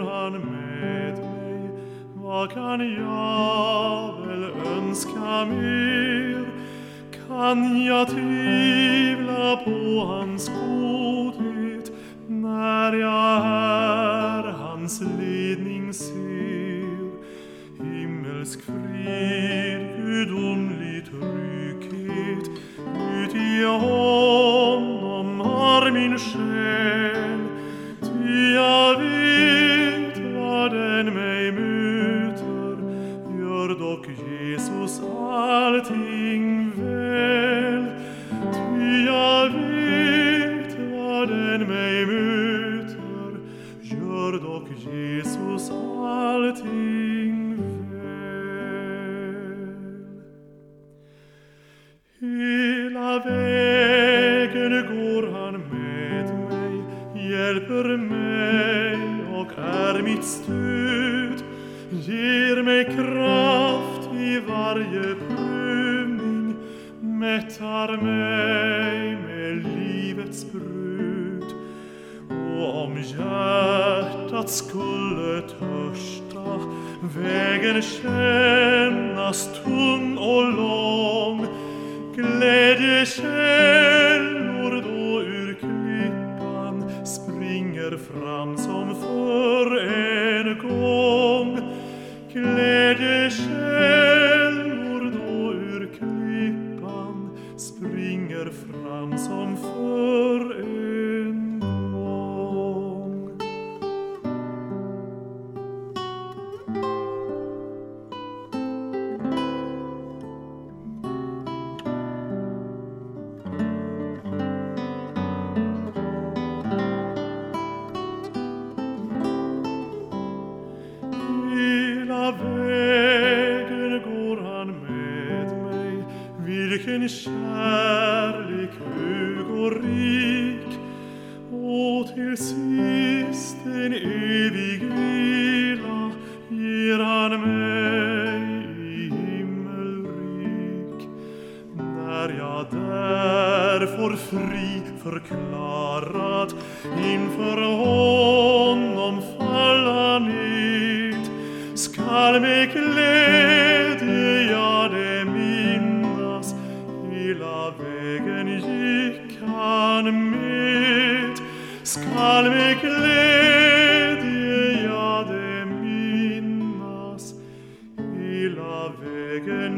med mig. Vad kan jag väl önska mer? Kan jag tvivla på hans godhet när jag här hans ledning ser? Himmelsk frid, gudomlig trygghet, uti honom har min själ. Allting väl. Ty jag vet vad den mig möter, gör dock Jesus allting väl. Hela vägen går han med mig, hjälper mig och är mitt stöd, ger mig kraft i varje prövning, mättar mig med livets brud Och om hjärtat skulle törsta, vägen kännas tung och lång, Glädjekällor då ur klippan springer fram som för en gång. Glädjekällor springer fram som förr Vilken kärlek hög och rik. Och till sist en evig vila Ger han mig i himmelrik. När jag där får fri förklarat inför honom scalme cledie iadem minnas, illa vegen